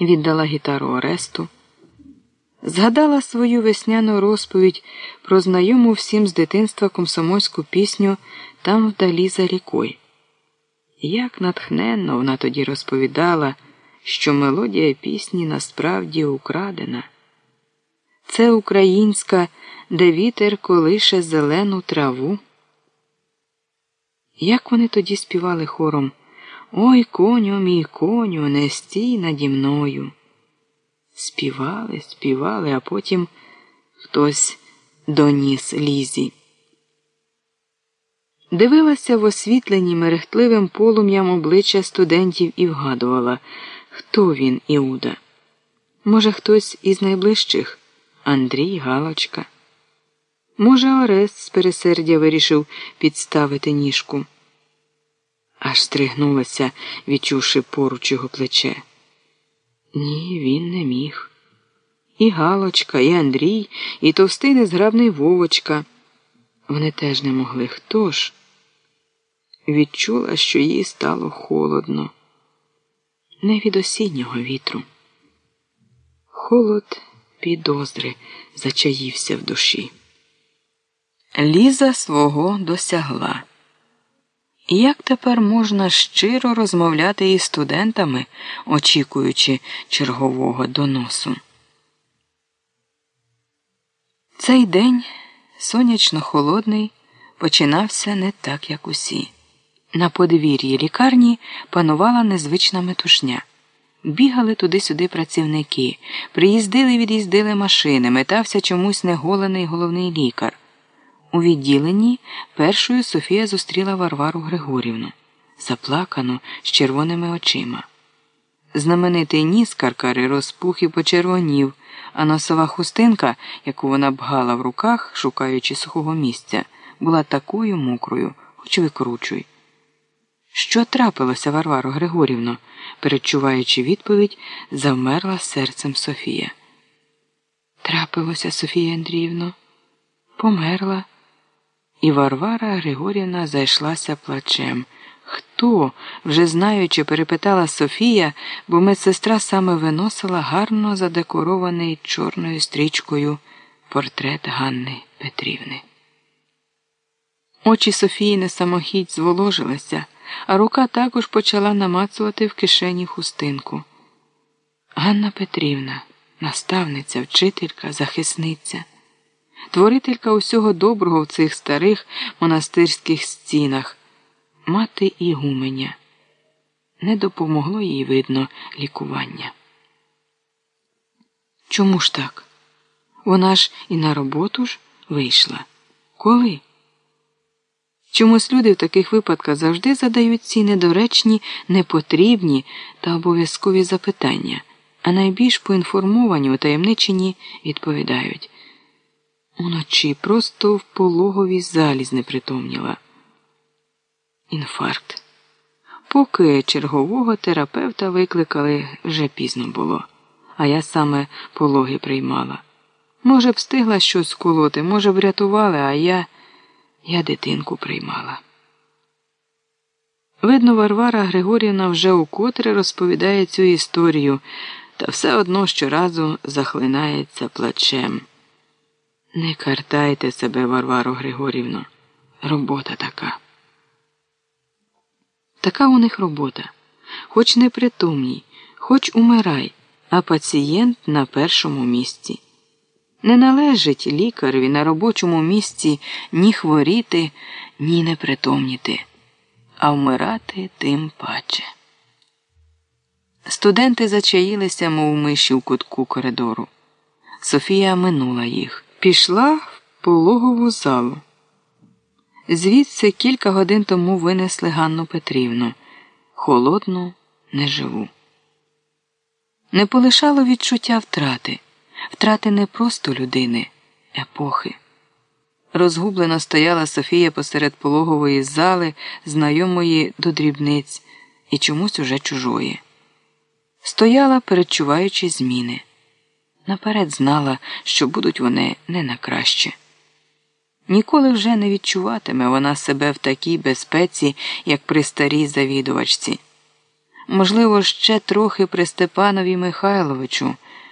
віддала гітару Оресту, згадала свою весняну розповідь про знайому всім з дитинства комсомольську пісню Там вдалі за рікою. Як натхненно вона тоді розповідала, що мелодія пісні насправді украдена. Це українська, де вітер колише зелену траву. Як вони тоді співали хором Ой, коню, мій коню, не стій наді мною. Співали, співали, а потім хтось доніс лізі. Дивилася в освітлені мерехтливим полум'ям обличчя студентів і вгадувала, хто він, Іуда. Може, хтось із найближчих Андрій Галочка. Може, Орест з пересердя вирішив підставити ніжку. Аж стригнулася, відчувши поруч його плече. Ні, він не міг. І Галочка, і Андрій, і товстий незграбний Вовочка. Вони теж не могли. Хто ж? Відчула, що їй стало холодно, не від осіннього вітру. Холод підозри зачаївся в душі. Ліза свого досягла. Як тепер можна щиро розмовляти із студентами, очікуючи чергового доносу? Цей день, сонячно холодний, починався не так, як усі. На подвір'ї лікарні панувала незвична метушня. Бігали туди-сюди працівники, приїздили, від'їздили машини, метався чомусь неголений головний лікар. У відділенні першою Софія зустріла Варвару Григорівну, заплакану з червоними очима. Знаменитий ніс каркари розпух і почервонів, а носова хустинка, яку вона бгала в руках, шукаючи сухого місця, була такою мокрою, хоч викручуй. Що трапилося, Варваро Григорівно? перечуваючи відповідь, завмерла серцем Софія. Трапилося, Софія Андріївно, померла. І Варвара Григорівна зайшлася плачем. Хто, вже знаючи, перепитала Софія, бо медсестра саме виносила гарно задекорований чорною стрічкою портрет Ганни Петрівни. Очі Софії самохідь зволожилися, а рука також почала намацувати в кишені хустинку. Ганна Петрівна, наставниця, вчителька, захисниця творителька усього доброго в цих старих монастирських стінах, мати Ігуменя. Не допомогло їй, видно, лікування. Чому ж так? Вона ж і на роботу ж вийшла. Коли? Чомусь люди в таких випадках завжди задають ці недоречні, непотрібні та обов'язкові запитання, а найбільш поінформовані у таємничині відповідають. Уночі просто в пологовій залі знепритомніла. Інфаркт. Поки чергового терапевта викликали, вже пізно було, а я саме пологи приймала. Може, б встигла щось колоти, може, б рятували, а я я дитинку приймала. Видно, Варвара Григорівна вже укотре розповідає цю історію, та все одно щоразу захлинається плачем. Не картайте себе, Варваро Григорівно. Робота така. Така у них робота. Хоч непритомній, хоч умирай, а пацієнт на першому місці. Не належить лікареві на робочому місці ні хворіти, ні непритомніти, а вмирати тим паче. Студенти зачаїлися, мов миші в кутку коридору. Софія минула їх. Пішла в пологову залу. Звідси кілька годин тому винесли Ганну Петрівну, холодну, неживу. Не полишало відчуття втрати, втрати не просто людини, епохи. Розгублено стояла Софія посеред пологової зали, знайомої до дрібниць і чомусь уже чужої. Стояла, передчуваючи зміни наперед знала, що будуть вони не на краще. Ніколи вже не відчуватиме вона себе в такій безпеці, як при старій завідувачці. Можливо, ще трохи при Степанові Михайловичу.